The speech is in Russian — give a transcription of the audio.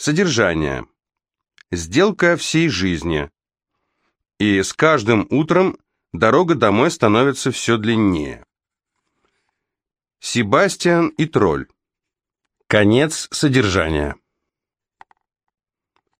Содержание. Сделка всей жизни. И с каждым утром дорога домой становится все длиннее. Себастьян и тролль. Конец содержания.